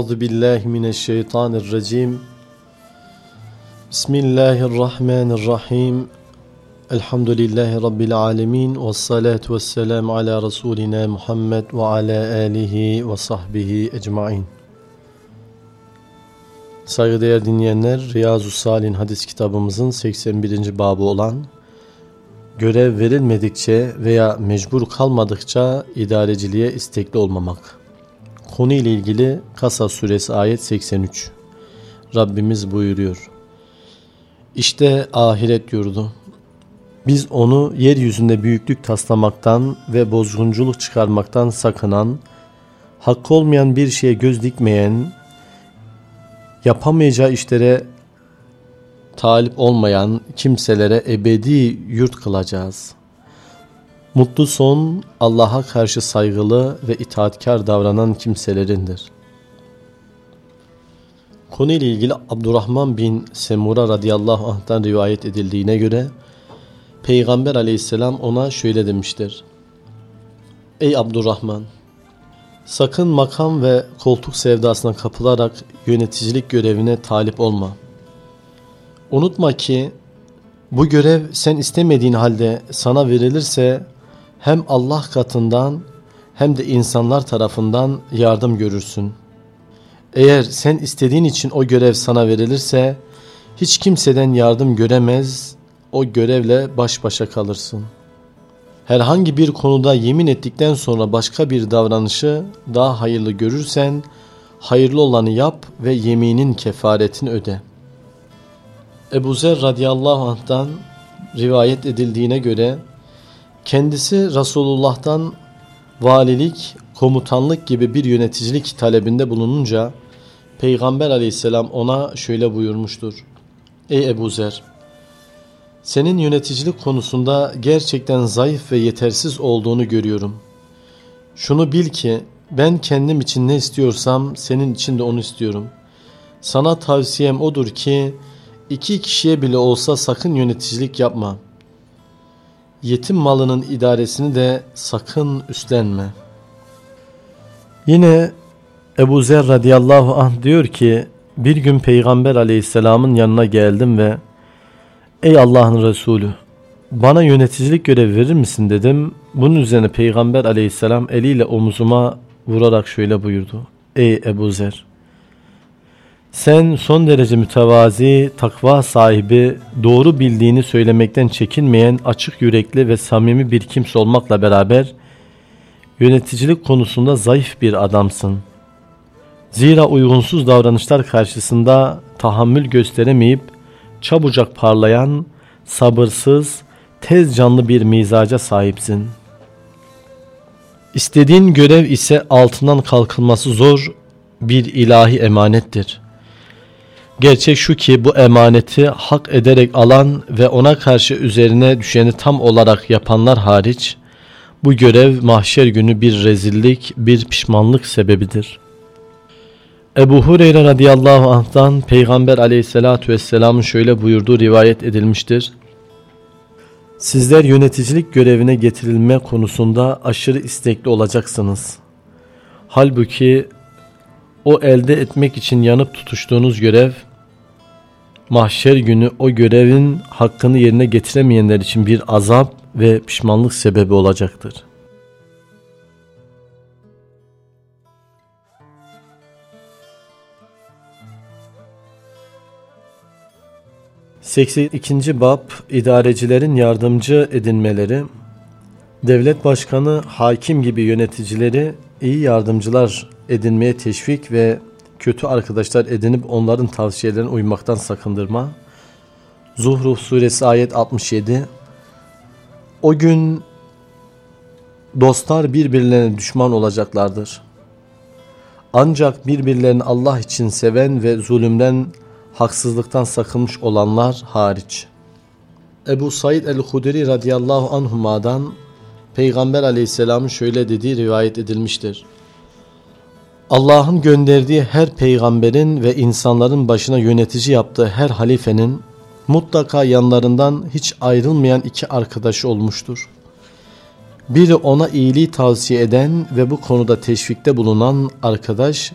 Euzu billahi mineşşeytanirracim. Bismillahirrahmanirrahim. Elhamdülillahi rabbil alamin ve salatu vesselam ala rasulina Muhammed ve ala alihi ve sahbihi ecmaîn. Saygıdeğer dinleyenler, Riyazu Salin hadis kitabımızın 81. babı olan görev verilmedikçe veya mecbur kalmadıkça idareciliğe istekli olmamak. Konu ile ilgili Kasas suresi ayet 83. Rabbimiz buyuruyor. İşte ahiret yurdu. Biz onu yeryüzünde büyüklük taslamaktan ve bozgunculuk çıkarmaktan sakınan, hakkı olmayan bir şeye göz dikmeyen, yapamayacağı işlere talip olmayan kimselere ebedi yurt kılacağız. Mutlu son Allah'a karşı saygılı ve itaatkar davranan kimselerindir. Konu ile ilgili Abdurrahman bin Semura radıyallahu anh'tan rivayet edildiğine göre Peygamber aleyhisselam ona şöyle demiştir. Ey Abdurrahman! Sakın makam ve koltuk sevdasına kapılarak yöneticilik görevine talip olma. Unutma ki bu görev sen istemediğin halde sana verilirse hem Allah katından hem de insanlar tarafından yardım görürsün. Eğer sen istediğin için o görev sana verilirse hiç kimseden yardım göremez, o görevle baş başa kalırsın. Herhangi bir konuda yemin ettikten sonra başka bir davranışı daha hayırlı görürsen hayırlı olanı yap ve yeminin kefaretini öde. Ebu Zer radıyallahu anh'tan rivayet edildiğine göre kendisi Resulullah'tan valilik, komutanlık gibi bir yöneticilik talebinde bulununca Peygamber aleyhisselam ona şöyle buyurmuştur. Ey Ebu Zer! Senin yöneticilik konusunda gerçekten zayıf ve yetersiz olduğunu görüyorum. Şunu bil ki ben kendim için ne istiyorsam senin için de onu istiyorum. Sana tavsiyem odur ki iki kişiye bile olsa sakın yöneticilik yapma. Yetim malının idaresini de sakın üstlenme. Yine Ebu Zer radıyallahu anh diyor ki bir gün Peygamber aleyhisselamın yanına geldim ve Ey Allah'ın Resulü bana yöneticilik görevi verir misin dedim. Bunun üzerine Peygamber aleyhisselam eliyle omuzuma vurarak şöyle buyurdu. Ey Ebu Zer sen son derece mütevazi, takva sahibi, doğru bildiğini söylemekten çekinmeyen, açık yürekli ve samimi bir kimse olmakla beraber yöneticilik konusunda zayıf bir adamsın. Zira uygunsuz davranışlar karşısında tahammül gösteremeyip çabucak parlayan, sabırsız, tez canlı bir mizaca sahipsin. İstediğin görev ise altından kalkılması zor bir ilahi emanettir. Gerçek şu ki bu emaneti hak ederek alan ve ona karşı üzerine düşeni tam olarak yapanlar hariç bu görev mahşer günü bir rezillik, bir pişmanlık sebebidir. Ebu Hureyre radıyallahu anh'tan Peygamber aleyhissalatü vesselamın şöyle buyurduğu rivayet edilmiştir. Sizler yöneticilik görevine getirilme konusunda aşırı istekli olacaksınız. Halbuki o elde etmek için yanıp tutuştuğunuz görev mahşer günü o görevin hakkını yerine getiremeyenler için bir azap ve pişmanlık sebebi olacaktır. İkinci bab idarecilerin yardımcı edinmeleri devlet başkanı hakim gibi yöneticileri iyi yardımcılar edinmeye teşvik ve kötü arkadaşlar edinip onların tavsiyelerine uymaktan sakındırma. Zuhruf suresi ayet 67 O gün dostlar birbirlerine düşman olacaklardır. Ancak birbirlerini Allah için seven ve zulümden, haksızlıktan sakınmış olanlar hariç. Ebu Said el-Hudri radıyallahu anhuma'dan Peygamber aleyhisselamın şöyle dediği rivayet edilmiştir. Allah'ın gönderdiği her peygamberin ve insanların başına yönetici yaptığı her halifenin mutlaka yanlarından hiç ayrılmayan iki arkadaşı olmuştur. Biri ona iyiliği tavsiye eden ve bu konuda teşvikte bulunan arkadaş,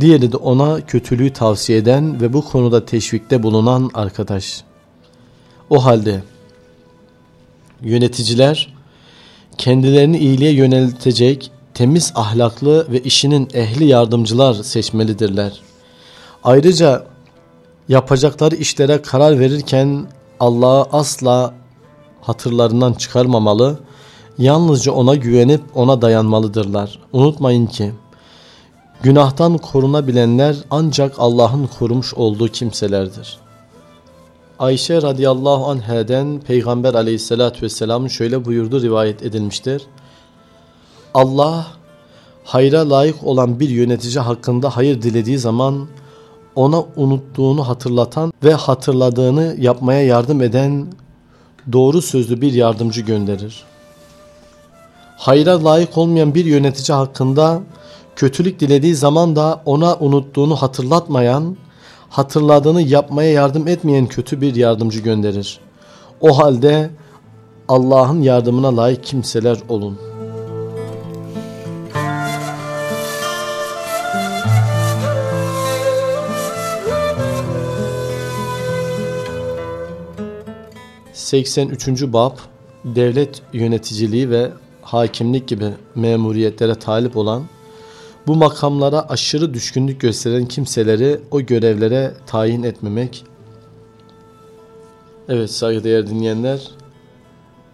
Diğeri de ona kötülüğü tavsiye eden ve bu konuda teşvikte bulunan arkadaş. O halde yöneticiler kendilerini iyiliğe yöneltecek temiz ahlaklı ve işinin ehli yardımcılar seçmelidirler. Ayrıca yapacakları işlere karar verirken Allah'ı asla hatırlarından çıkarmamalı, yalnızca ona güvenip ona dayanmalıdırlar. Unutmayın ki günahtan korunabilenler ancak Allah'ın korumuş olduğu kimselerdir. Ayşe radıyallahu anheden Peygamber aleyhissalatü vesselam şöyle buyurdu rivayet edilmiştir. Allah hayra layık olan bir yönetici hakkında hayır dilediği zaman ona unuttuğunu hatırlatan ve hatırladığını yapmaya yardım eden doğru sözlü bir yardımcı gönderir. Hayra layık olmayan bir yönetici hakkında kötülük dilediği zaman da ona unuttuğunu hatırlatmayan, hatırladığını yapmaya yardım etmeyen kötü bir yardımcı gönderir. O halde Allah'ın yardımına layık kimseler olun.'' 83. Bab Devlet yöneticiliği ve hakimlik gibi memuriyetlere talip olan bu makamlara aşırı düşkünlük gösteren kimseleri o görevlere tayin etmemek. Evet saygıdeğer dinleyenler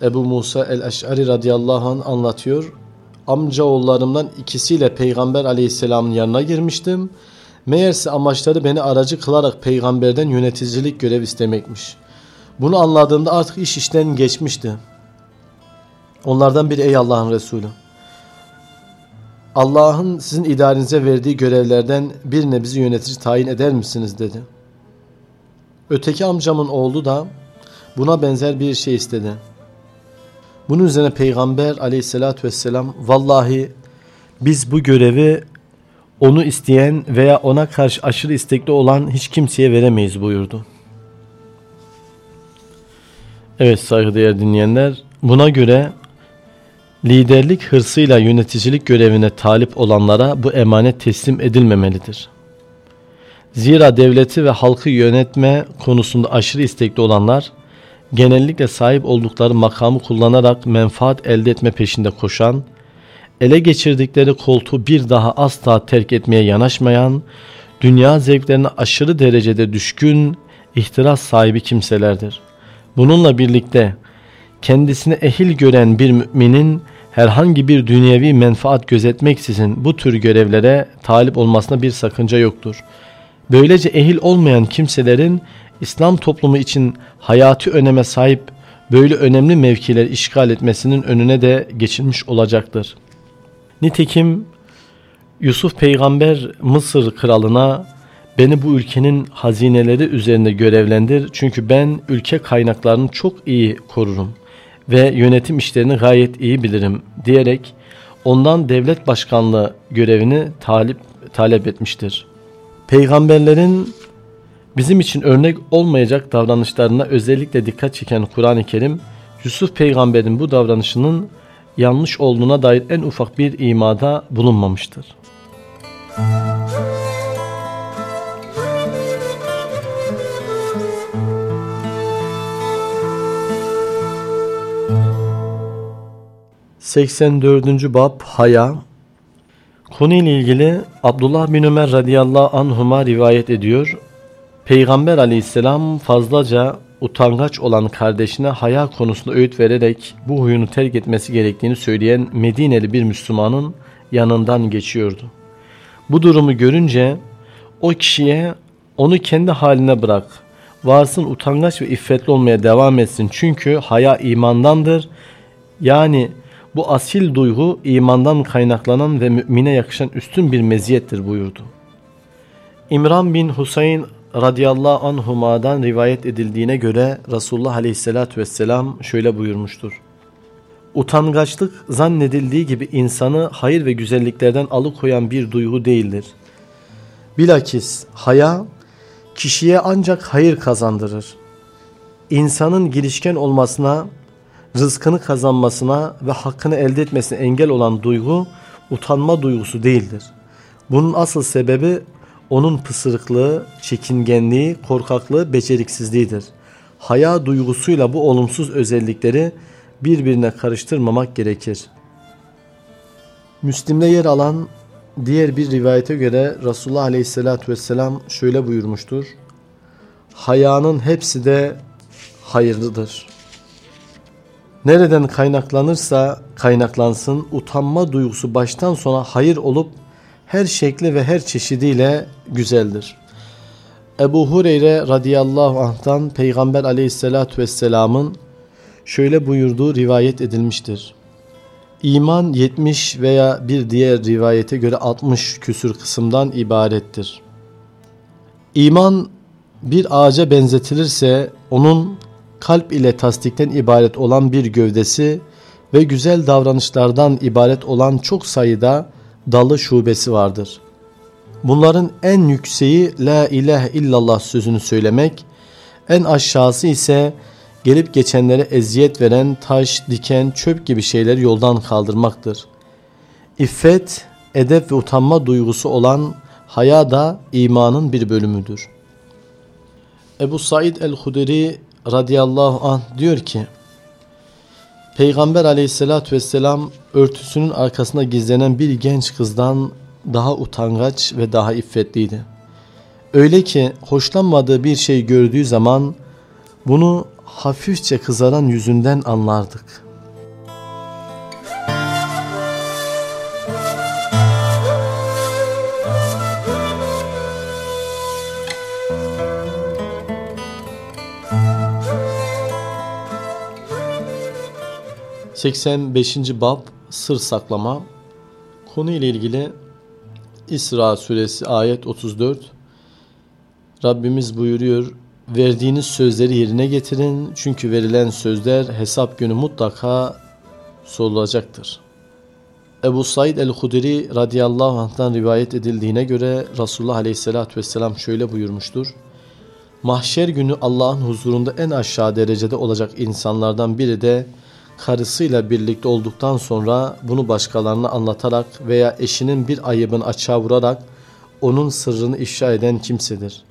Ebu Musa el-Eş'ari radıyallahu anh anlatıyor. Amca oğullarımdan ikisiyle Peygamber aleyhisselamın yanına girmiştim. Meğerse amaçları beni aracı kılarak peygamberden yöneticilik görev istemekmiş.'' Bunu anladığımda artık iş işten geçmişti. Onlardan biri ey Allah'ın Resulü. Allah'ın sizin idarenize verdiği görevlerden birine bizi yönetici tayin eder misiniz dedi. Öteki amcamın oğlu da buna benzer bir şey istedi. Bunun üzerine Peygamber aleyhissalatü vesselam vallahi biz bu görevi onu isteyen veya ona karşı aşırı istekli olan hiç kimseye veremeyiz buyurdu. Evet saygıdeğer dinleyenler buna göre liderlik hırsıyla yöneticilik görevine talip olanlara bu emanet teslim edilmemelidir. Zira devleti ve halkı yönetme konusunda aşırı istekli olanlar genellikle sahip oldukları makamı kullanarak menfaat elde etme peşinde koşan, ele geçirdikleri koltuğu bir daha asla terk etmeye yanaşmayan, dünya zevklerine aşırı derecede düşkün, ihtiras sahibi kimselerdir. Bununla birlikte kendisini ehil gören bir müminin herhangi bir dünyevi menfaat gözetmeksizin bu tür görevlere talip olmasına bir sakınca yoktur. Böylece ehil olmayan kimselerin İslam toplumu için hayati öneme sahip böyle önemli mevkiler işgal etmesinin önüne de geçilmiş olacaktır. Nitekim Yusuf peygamber Mısır kralına Beni bu ülkenin hazineleri üzerinde görevlendir çünkü ben ülke kaynaklarını çok iyi korurum ve yönetim işlerini gayet iyi bilirim diyerek ondan devlet başkanlığı görevini talip, talep etmiştir. Peygamberlerin bizim için örnek olmayacak davranışlarına özellikle dikkat çeken Kur'an-ı Kerim Yusuf peygamberin bu davranışının yanlış olduğuna dair en ufak bir imada bulunmamıştır. Müzik 84. Bab Haya Konuyla ilgili Abdullah bin Ömer radıyallahu anhuma rivayet ediyor. Peygamber aleyhisselam fazlaca utangaç olan kardeşine haya konusunda öğüt vererek bu huyunu terk etmesi gerektiğini söyleyen Medineli bir Müslümanın yanından geçiyordu. Bu durumu görünce o kişiye onu kendi haline bırak, varsın utangaç ve iffetli olmaya devam etsin çünkü haya imandandır. Yani bu asil duygu imandan kaynaklanan ve mümine yakışan üstün bir meziyettir buyurdu. İmran bin Husayn radıyallahu anhuma'dan rivayet edildiğine göre Resulullah aleyhissalatü vesselam şöyle buyurmuştur. Utangaçlık zannedildiği gibi insanı hayır ve güzelliklerden alıkoyan bir duygu değildir. Bilakis haya kişiye ancak hayır kazandırır. İnsanın girişken olmasına rızkını kazanmasına ve hakkını elde etmesine engel olan duygu utanma duygusu değildir. Bunun asıl sebebi onun pısırıklığı, çekingenliği, korkaklığı, beceriksizliğidir. Haya duygusuyla bu olumsuz özellikleri birbirine karıştırmamak gerekir. Müslim'de yer alan diğer bir rivayete göre Resulullah Aleyhisselatü Vesselam şöyle buyurmuştur. Hayanın hepsi de hayırlıdır. Nereden kaynaklanırsa kaynaklansın utanma duygusu baştan sona hayır olup her şekli ve her çeşidiyle güzeldir. Ebu Hureyre radıyallahu anh'tan Peygamber aleyhissalatü vesselamın şöyle buyurduğu rivayet edilmiştir. İman 70 veya bir diğer rivayete göre 60 küsür kısımdan ibarettir. İman bir ağaca benzetilirse onun kalp ile tasdikten ibaret olan bir gövdesi ve güzel davranışlardan ibaret olan çok sayıda dalı şubesi vardır. Bunların en yükseği La ilahe illallah sözünü söylemek, en aşağısı ise gelip geçenlere eziyet veren taş, diken, çöp gibi şeyleri yoldan kaldırmaktır. İffet, edep ve utanma duygusu olan haya da imanın bir bölümüdür. Ebu Said el-Huderi radıyallahu anh diyor ki, Peygamber aleyhissalatü vesselam örtüsünün arkasında gizlenen bir genç kızdan daha utangaç ve daha iffetliydi. Öyle ki hoşlanmadığı bir şey gördüğü zaman bunu hafifçe kızaran yüzünden anlardık.'' 85. Bab Sır Saklama Konu ile ilgili İsra suresi ayet 34 Rabbimiz buyuruyor verdiğiniz sözleri yerine getirin çünkü verilen sözler hesap günü mutlaka sorulacaktır. Ebu Said el-Hudri radıyallahu anh'tan rivayet edildiğine göre Resulullah aleyhissalatü vesselam şöyle buyurmuştur. Mahşer günü Allah'ın huzurunda en aşağı derecede olacak insanlardan biri de karısıyla birlikte olduktan sonra bunu başkalarına anlatarak veya eşinin bir ayıbını açığa vurarak onun sırrını ifşa eden kimsedir.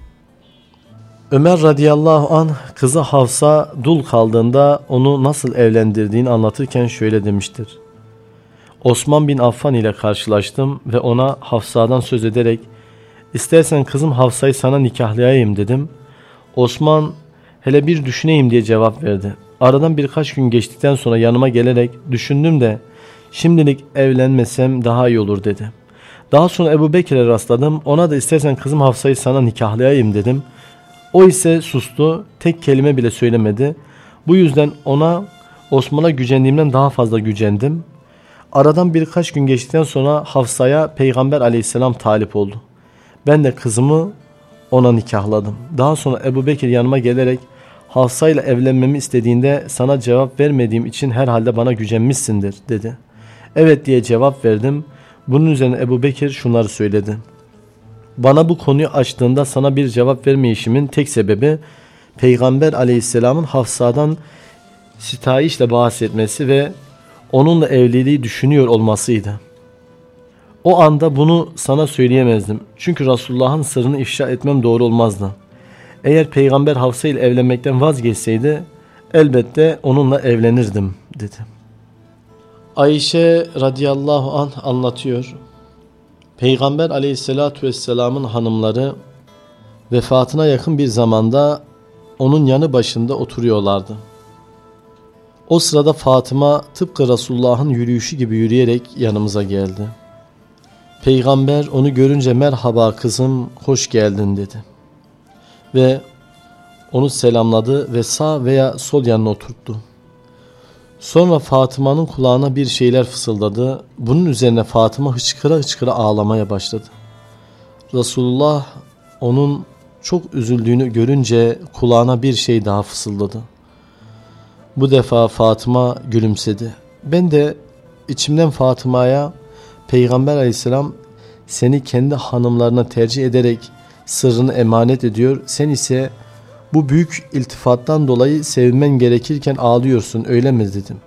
Ömer radıyallahu an kızı Hafsa dul kaldığında onu nasıl evlendirdiğini anlatırken şöyle demiştir. Osman bin Affan ile karşılaştım ve ona Hafsa'dan söz ederek istersen kızım Hafsa'yı sana nikahlayayım dedim. Osman hele bir düşüneyim diye cevap verdi. Aradan birkaç gün geçtikten sonra yanıma gelerek düşündüm de şimdilik evlenmesem daha iyi olur dedi. Daha sonra Ebu Bekir'e rastladım. Ona da istersen kızım Hafsa'yı sana nikahlayayım dedim. O ise sustu. Tek kelime bile söylemedi. Bu yüzden ona Osman'a gücendiğimden daha fazla gücendim. Aradan birkaç gün geçtikten sonra Hafsa'ya Peygamber aleyhisselam talip oldu. Ben de kızımı ona nikahladım. Daha sonra Ebu Bekir yanıma gelerek Hafsa ile evlenmemi istediğinde sana cevap vermediğim için herhalde bana gücenmişsindir dedi. Evet diye cevap verdim. Bunun üzerine Ebu Bekir şunları söyledi. Bana bu konuyu açtığında sana bir cevap vermeyişimin tek sebebi Peygamber aleyhisselamın Hafsa'dan sitayişle bahsetmesi ve onunla evliliği düşünüyor olmasıydı. O anda bunu sana söyleyemezdim. Çünkü Resulullah'ın sırrını ifşa etmem doğru olmazdı.'' Eğer peygamber Hafsa ile evlenmekten vazgeçseydi elbette onunla evlenirdim dedi. Ayşe radıyallahu an anlatıyor. Peygamber aleyhissalatü vesselamın hanımları vefatına yakın bir zamanda onun yanı başında oturuyorlardı. O sırada Fatıma tıpkı Resulullah'ın yürüyüşü gibi yürüyerek yanımıza geldi. Peygamber onu görünce merhaba kızım hoş geldin dedi ve onu selamladı ve sağ veya sol yanına oturttu. Sonra Fatıma'nın kulağına bir şeyler fısıldadı. Bunun üzerine Fatıma hıçkıra hıçkıra ağlamaya başladı. Resulullah onun çok üzüldüğünü görünce kulağına bir şey daha fısıldadı. Bu defa Fatıma gülümsedi. Ben de içimden Fatıma'ya Peygamber aleyhisselam seni kendi hanımlarına tercih ederek sırrını emanet ediyor. Sen ise bu büyük iltifattan dolayı sevmen gerekirken ağlıyorsun öyle mi dedim.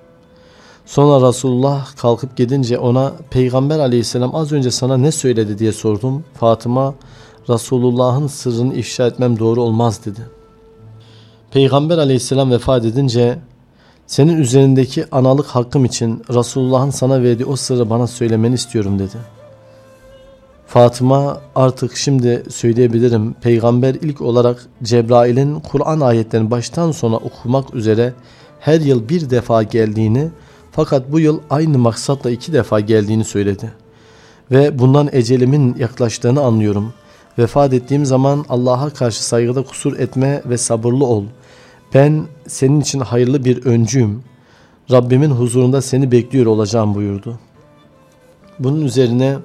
Sonra Resulullah kalkıp gidince ona Peygamber aleyhisselam az önce sana ne söyledi diye sordum. Fatıma Resulullah'ın sırrını ifşa etmem doğru olmaz dedi. Peygamber aleyhisselam vefat edince senin üzerindeki analık hakkım için Resulullah'ın sana verdiği o sırrı bana söylemeni istiyorum dedi. Fatıma artık şimdi söyleyebilirim. Peygamber ilk olarak Cebrail'in Kur'an ayetlerini baştan sona okumak üzere her yıl bir defa geldiğini fakat bu yıl aynı maksatla iki defa geldiğini söyledi. Ve bundan ecelimin yaklaştığını anlıyorum. Vefat ettiğim zaman Allah'a karşı saygıda kusur etme ve sabırlı ol. Ben senin için hayırlı bir öncüyüm. Rabbimin huzurunda seni bekliyor olacağım buyurdu. Bunun üzerine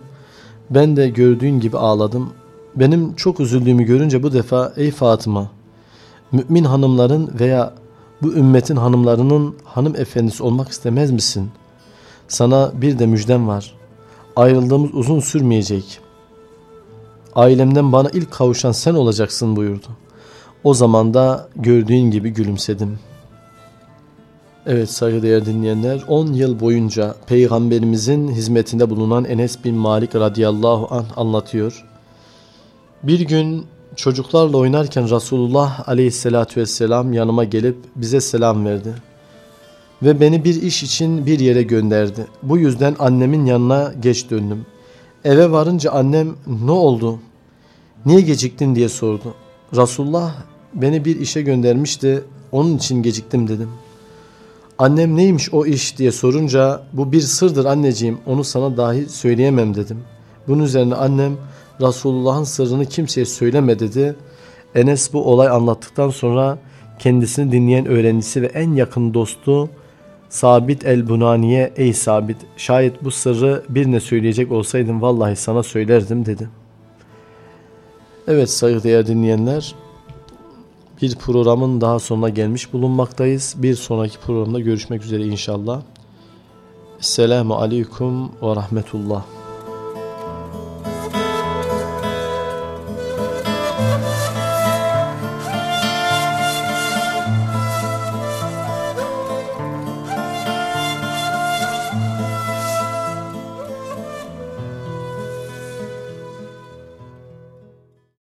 ben de gördüğün gibi ağladım. Benim çok üzüldüğümü görünce bu defa ey Fatıma, mümin hanımların veya bu ümmetin hanımlarının hanım efendisi olmak istemez misin? Sana bir de müjdem var. Ayrıldığımız uzun sürmeyecek. Ailemden bana ilk kavuşan sen olacaksın buyurdu. O zaman da gördüğün gibi gülümsedim. Evet saygıdeğer dinleyenler 10 yıl boyunca peygamberimizin hizmetinde bulunan Enes bin Malik radıyallahu anh anlatıyor. Bir gün çocuklarla oynarken Resulullah aleyhissalatü vesselam yanıma gelip bize selam verdi. Ve beni bir iş için bir yere gönderdi. Bu yüzden annemin yanına geç döndüm. Eve varınca annem ne oldu? Niye geciktin diye sordu. Resulullah beni bir işe göndermişti onun için geciktim dedim. Annem neymiş o iş diye sorunca bu bir sırdır anneciğim onu sana dahi söyleyemem dedim. Bunun üzerine annem Resulullah'ın sırrını kimseye söyleme dedi. Enes bu olay anlattıktan sonra kendisini dinleyen öğrencisi ve en yakın dostu Sabit el-Bunani'ye ey Sabit şayet bu sırrı birine söyleyecek olsaydım vallahi sana söylerdim dedi. Evet saygıdeğer dinleyenler bir programın daha sonuna gelmiş bulunmaktayız. Bir sonraki programda görüşmek üzere inşallah. Selamu Aleyküm ve Rahmetullah.